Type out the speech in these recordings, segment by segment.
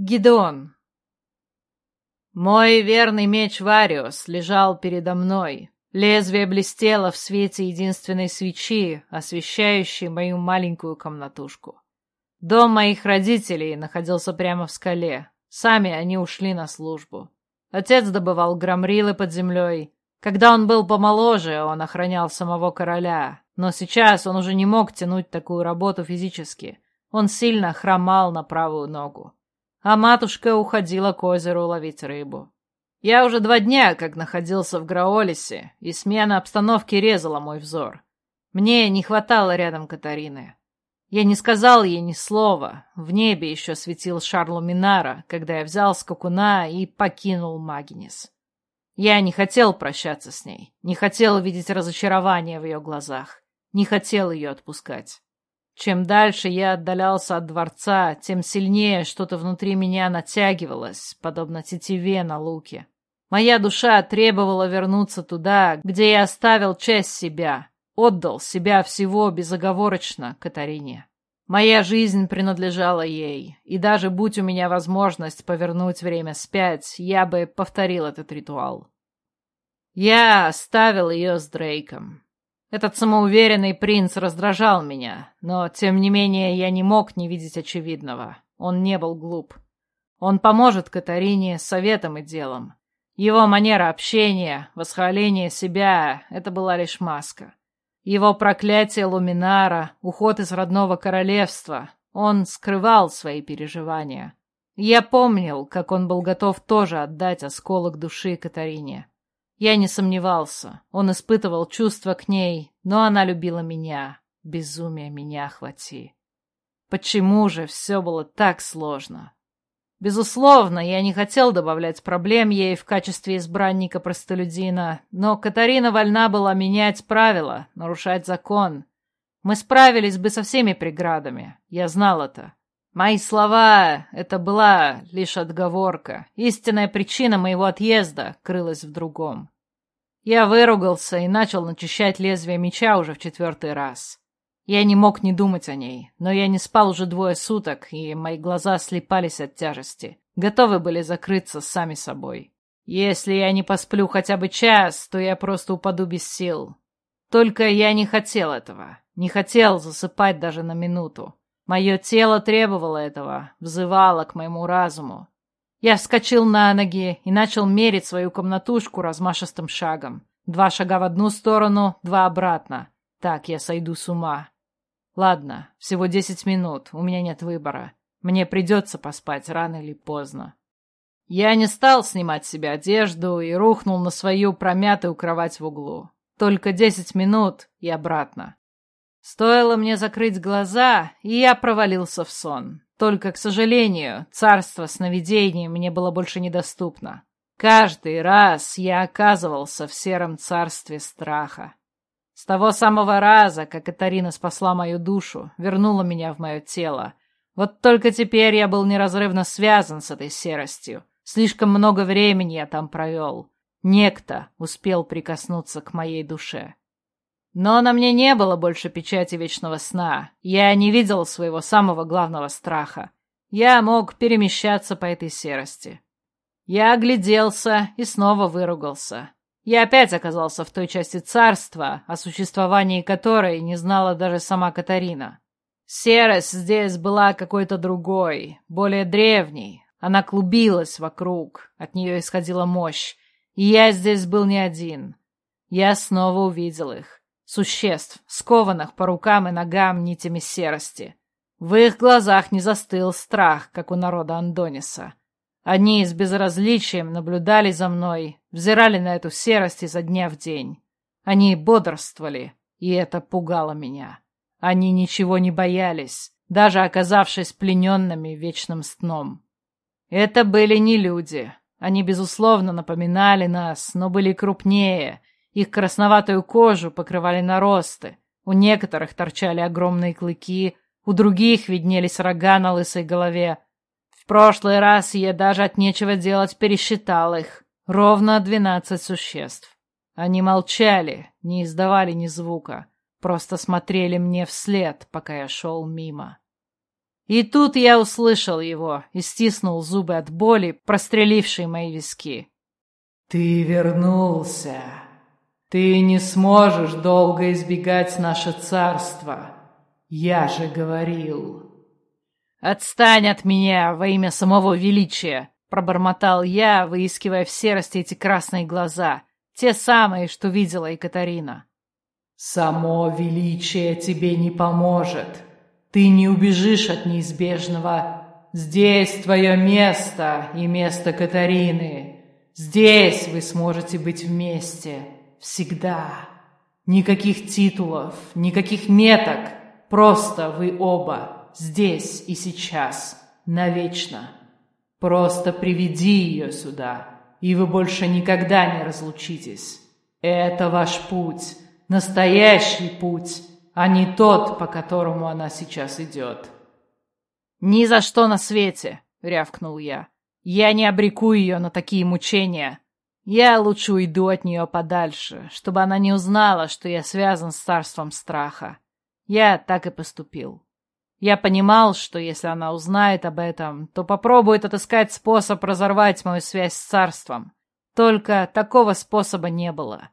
Гидеон. Мой верный меч Вариус лежал передо мной. Лезвие блестело в свете единственной свечи, освещающей мою маленькую комнатушку. Дом моих родителей находился прямо в скале. Сами они ушли на службу. Отец добывал громрилы под землей. Когда он был помоложе, он охранял самого короля. Но сейчас он уже не мог тянуть такую работу физически. Он сильно хромал на правую ногу а матушка уходила к озеру ловить рыбу. Я уже два дня как находился в Граолисе, и смена обстановки резала мой взор. Мне не хватало рядом Катарины. Я не сказал ей ни слова. В небе еще светил Шарлу Минара, когда я взял скакуна и покинул Магнис. Я не хотел прощаться с ней, не хотел видеть разочарование в ее глазах, не хотел ее отпускать. Чем дальше я отдалялся от дворца, тем сильнее что-то внутри меня натягивалось, подобно тетиве на луке. Моя душа требовала вернуться туда, где я оставил часть себя, отдал себя всего безоговорочно Катарине. Моя жизнь принадлежала ей, и даже будь у меня возможность повернуть время вспять, я бы повторил этот ритуал. Я оставил ее с Дрейком. Этот самоуверенный принц раздражал меня, но, тем не менее, я не мог не видеть очевидного. Он не был глуп. Он поможет Катарине советом и делом. Его манера общения, восхваление себя — это была лишь маска. Его проклятие Луминара, уход из родного королевства — он скрывал свои переживания. Я помнил, как он был готов тоже отдать осколок души Катарине. Я не сомневался. Он испытывал чувства к ней, но она любила меня. Безумие меня охвати. Почему же все было так сложно? Безусловно, я не хотел добавлять проблем ей в качестве избранника-простолюдина, но Катарина вольна была менять правила, нарушать закон. Мы справились бы со всеми преградами, я знал это. Мои слова — это была лишь отговорка. Истинная причина моего отъезда крылась в другом. Я выругался и начал начищать лезвие меча уже в четвертый раз. Я не мог не думать о ней, но я не спал уже двое суток, и мои глаза слепались от тяжести. Готовы были закрыться сами собой. Если я не посплю хотя бы час, то я просто упаду без сил. Только я не хотел этого. Не хотел засыпать даже на минуту. Мое тело требовало этого, взывало к моему разуму. Я вскочил на ноги и начал мерить свою комнатушку размашистым шагом. Два шага в одну сторону, два обратно. Так я сойду с ума. Ладно, всего десять минут, у меня нет выбора. Мне придется поспать рано или поздно. Я не стал снимать себе одежду и рухнул на свою промятую кровать в углу. Только десять минут и обратно. Стоило мне закрыть глаза, и я провалился в сон. Только, к сожалению, царство сновидений мне было больше недоступно. Каждый раз я оказывался в сером царстве страха. С того самого раза, как Катарина спасла мою душу, вернула меня в мое тело. Вот только теперь я был неразрывно связан с этой серостью. Слишком много времени я там провел. Некто успел прикоснуться к моей душе. Но на мне не было больше печати вечного сна. Я не видел своего самого главного страха. Я мог перемещаться по этой серости. Я огляделся и снова выругался. Я опять оказался в той части царства, о существовании которой не знала даже сама Катарина. Серость здесь была какой-то другой, более древней. Она клубилась вокруг, от нее исходила мощь. И я здесь был не один. Я снова увидел их существ, скованных по рукам и ногам нитями серости. В их глазах не застыл страх, как у народа Андониса. Они с безразличием наблюдали за мной, взирали на эту серость изо дня в день. Они бодрствовали, и это пугало меня. Они ничего не боялись, даже оказавшись плененными вечным сном. Это были не люди. Они, безусловно, напоминали нас, но были крупнее их красноватую кожу покрывали наросты. У некоторых торчали огромные клыки, у других виднелись рога на лысой голове. В прошлый раз я даже от нечего делать пересчитал их. Ровно двенадцать существ. Они молчали, не издавали ни звука, просто смотрели мне вслед, пока я шел мимо. И тут я услышал его и стиснул зубы от боли, прострелившей мои виски. «Ты вернулся. Ты не сможешь долго избегать наше царство. Я же говорил». «Отстань от меня во имя самого величия!» — пробормотал я, выискивая в серости эти красные глаза, те самые, что видела Екатерина. «Само величие тебе не поможет. Ты не убежишь от неизбежного. Здесь твое место и место Катарины. Здесь вы сможете быть вместе. Всегда. Никаких титулов, никаких меток. Просто вы оба. Здесь и сейчас. Навечно. Просто приведи ее сюда, и вы больше никогда не разлучитесь. Это ваш путь. Настоящий путь а не тот, по которому она сейчас идет. «Ни за что на свете!» — рявкнул я. «Я не обреку ее на такие мучения. Я лучше уйду от нее подальше, чтобы она не узнала, что я связан с царством страха. Я так и поступил. Я понимал, что если она узнает об этом, то попробует отыскать способ разорвать мою связь с царством. Только такого способа не было.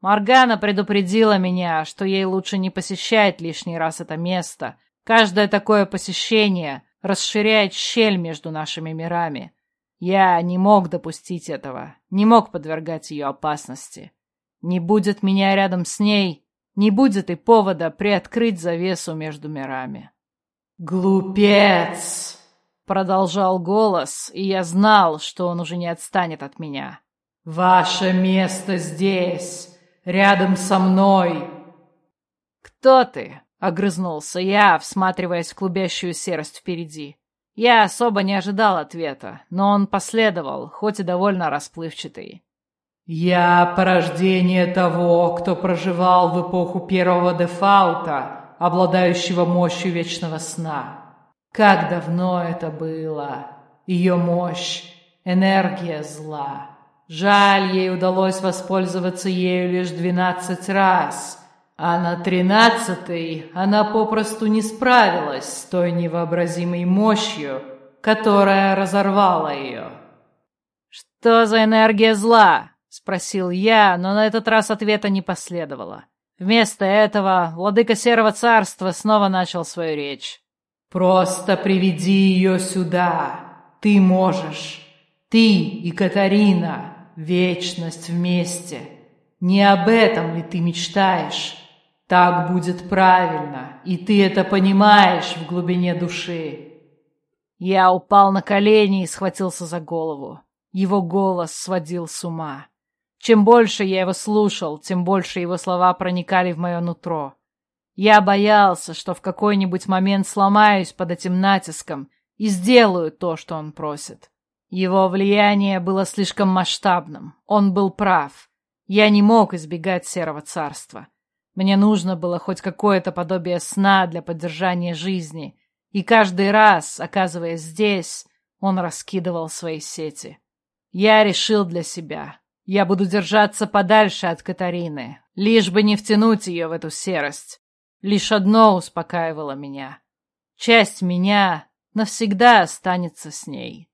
Моргана предупредила меня, что ей лучше не посещать лишний раз это место. Каждое такое посещение расширяет щель между нашими мирами. Я не мог допустить этого, не мог подвергать ее опасности. Не будет меня рядом с ней, не будет и повода приоткрыть завесу между мирами. «Глупец!» — продолжал голос, и я знал, что он уже не отстанет от меня. «Ваше место здесь!» рядом со мной!» «Кто ты?» — огрызнулся я, всматриваясь в клубящую серость впереди. Я особо не ожидал ответа, но он последовал, хоть и довольно расплывчатый. «Я порождение того, кто проживал в эпоху первого дефаута, обладающего мощью вечного сна. Как давно это было! Ее мощь — энергия зла. Жаль, ей удалось воспользоваться ею лишь двенадцать раз, а на тринадцатый она попросту не справилась с той невообразимой мощью, которая разорвала ее. «Что за энергия зла?» — спросил я, но на этот раз ответа не последовало. Вместо этого владыка Серого Царства снова начал свою речь. «Просто приведи ее сюда. Ты можешь. Ты и Катарина вечность вместе. Не об этом ли ты мечтаешь? Так будет правильно, и ты это понимаешь в глубине души. Я упал на колени и схватился за голову. Его голос сводил с ума. Чем больше я его слушал, тем больше его слова проникали в мое нутро. Я боялся, что в какой-нибудь момент сломаюсь под этим натиском и сделаю то, что он просит. Его влияние было слишком масштабным. Он был прав. Я не мог избегать Серого Царства. Мне нужно было хоть какое-то подобие сна для поддержания жизни. И каждый раз, оказываясь здесь, он раскидывал свои сети. Я решил для себя. Я буду держаться подальше от Катарины, лишь бы не втянуть ее в эту серость. Лишь одно успокаивало меня. Часть меня навсегда останется с ней.